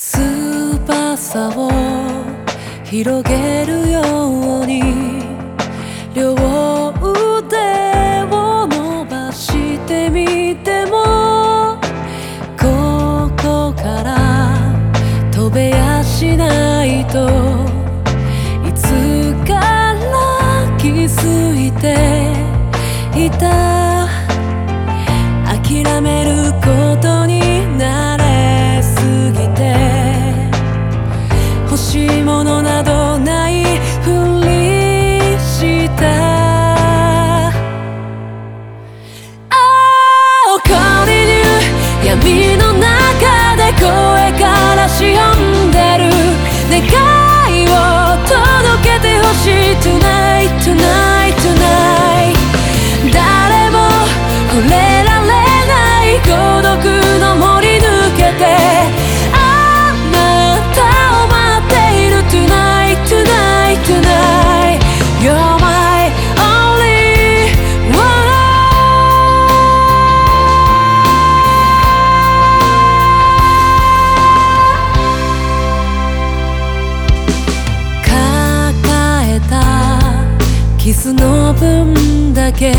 翼を広げるように両腕を伸ばしてみてもここから飛べやしないといつから気づいていたの分だけ